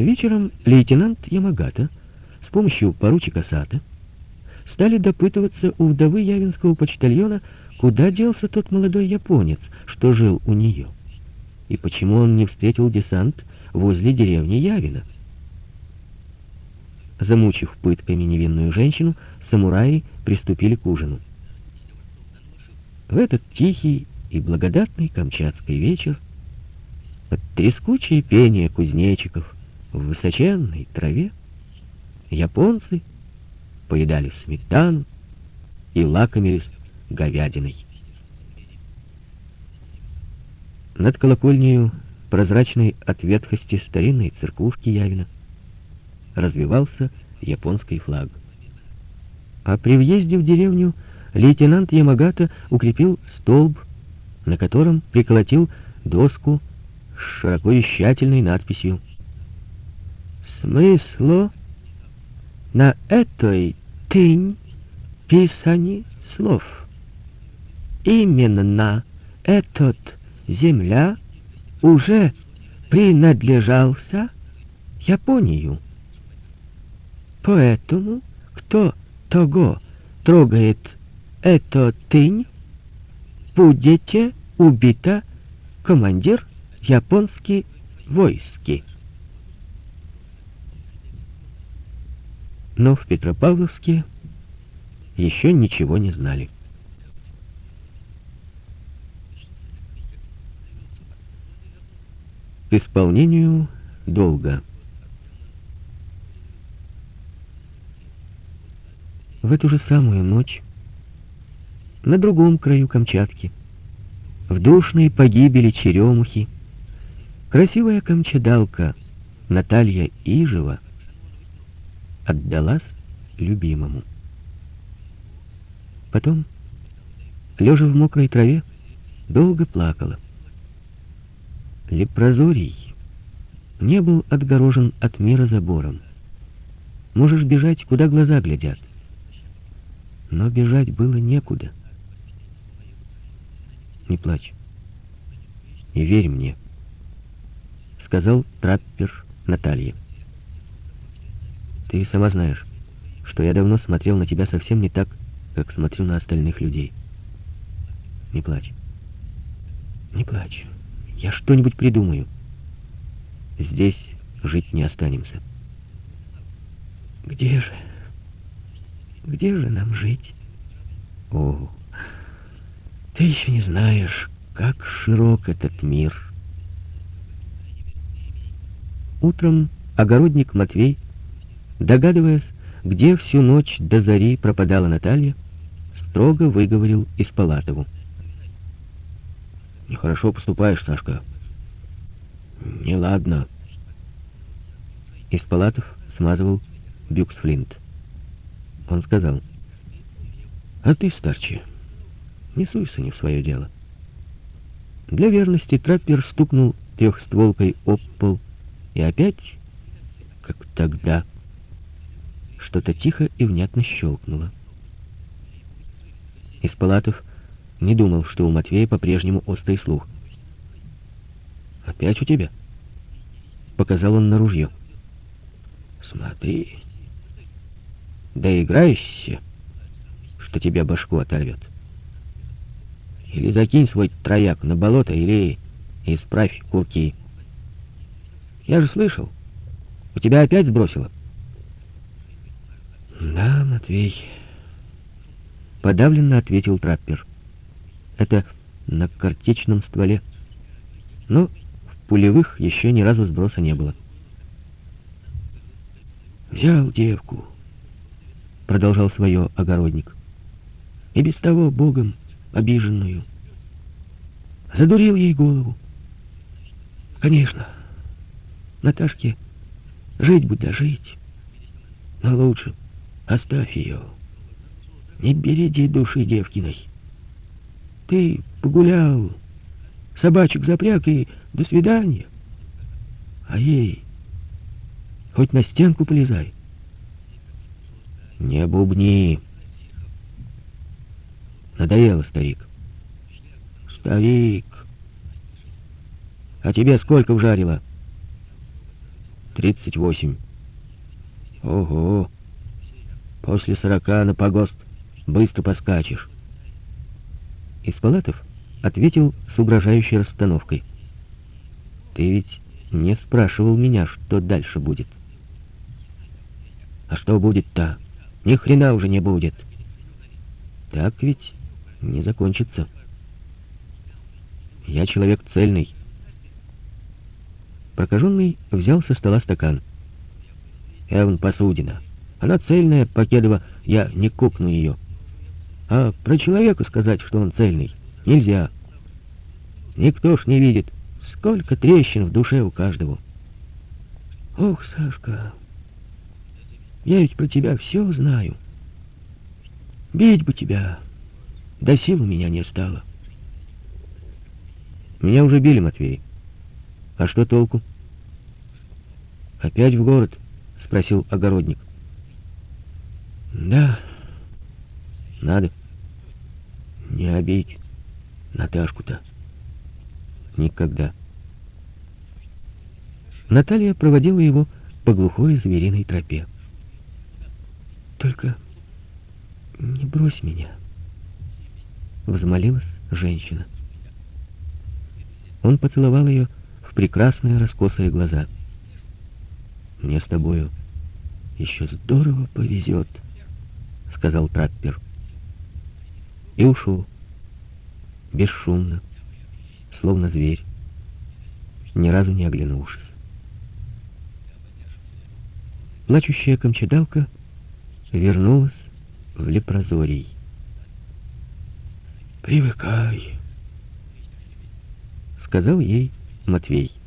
Вечером лейтенант Ямагата с помощью поручика Сата стали допытываться у вдовы Явинского почтальона, куда делся тот молодой японец, что жил у нее, и почему он не встретил десант возле деревни Явина. Замучив пытками невинную женщину, самураи приступили к ужину. В этот тихий и благодатный камчатский вечер под трескучее пение кузнечиков в высоченной траве японцы поедали сметану и лакомились говядиной. Над колокольнею, прозрачной от ветхости старинной церквушки Явина, развивался японский флаг. А при въезде в деревню лейтенант Ямагата укрепил столб, на котором приколотил доску с широко вещательной надписью «Смысло на этой тынь писани слов. Именно этот земля уже принадлежался Японию. Поэтому, кто того трогает эту тынь, будете убита командир японский войски. Но в Петропавловске еще ничего не знали. К исполнению долга. В эту же самую ночь на другом краю Камчатки, в душной погибели черемухи, красивая камчадалка Наталья Ижева отдалась любимому. Потом, лежа в мокрой траве, долго плакала. Лепрозорий не был отгорожен от мира забором. Можешь бежать, куда глаза глядят. Но бежать было некуда. Не плачь. И верь мне, сказал траппер Наталье. Ты сама знаешь, что я давно смотрел на тебя совсем не так, как смотрю на остальных людей. Не плачь. Не плачь. Я что-нибудь придумаю. Здесь жить не останемся. Где же? Где же нам жить? О, ты еще не знаешь, как широк этот мир. Утром огородник Матвей, догадываясь, где всю ночь до зари пропадала Наталья, строго выговорил Испалатову. «Нехорошо поступаешь, Сашка. Неладно». Испалатов смазывал бюксфлинт. Он сказал, «А ты, старче, не суйся не в свое дело». Для верности траппер стукнул трехстволкой об пол, и опять, как тогда, что-то тихо и внятно щелкнуло. Испалатов не думал, что у Матвея по-прежнему острый слух. «Опять у тебя?» Показал он на ружье. «Смотри, доиграешься, что тебе башку оторвет. Или закинь свой трояк на болото, или исправь курки. Я же слышал, у тебя опять сбросило?» «Да, Матвей», — подавленно ответил траппер. «Это на картечном стволе. Но в пулевых еще ни разу сброса не было». «Взял девку», — продолжал свое огородник, «и без того Богом обиженную. Задурил ей голову. Конечно, Наташке жить будь да жить, но лучше Оставь ее. Не береди души девкиной. Ты погулял, собачек запряг и до свидания. А ей хоть на стенку полезай. Не бубни. Надоело, старик. Старик. А тебе сколько вжарило? Тридцать восемь. Ого! После сорока на погост быстро поскачешь. Испалатов ответил с угрожающей расстановкой. Ты ведь не спрашивал меня, что дальше будет. А что будет-то? Ни хрена уже не будет. Так ведь не закончится. Я человек цельный. Прокаженный взял со стола стакан. Эван посудина. Она цельная, Покедова, я не кукну ее. А про человека сказать, что он цельный, нельзя. Никто ж не видит, сколько трещин в душе у каждого. Ох, Сашка, я ведь про тебя все знаю. Бить бы тебя, до сил у меня не стало. Меня уже били, Матвей. А что толку? Опять в город? Спросил огородник. Да, надо. Не обидь Наташку-то. Никогда. Наталья проводила его по глухой звериной тропе. «Только не брось меня», — взмолилась женщина. Он поцеловал ее в прекрасные раскосые глаза. «Мне с тобою еще здорово повезет», — сказал траппер. И ушел, бесшумно, словно зверь, ни разу не оглянувшись. Плачущая камчедалка вернулась в лепрозорий. «Привыкай», — сказал ей Матвей.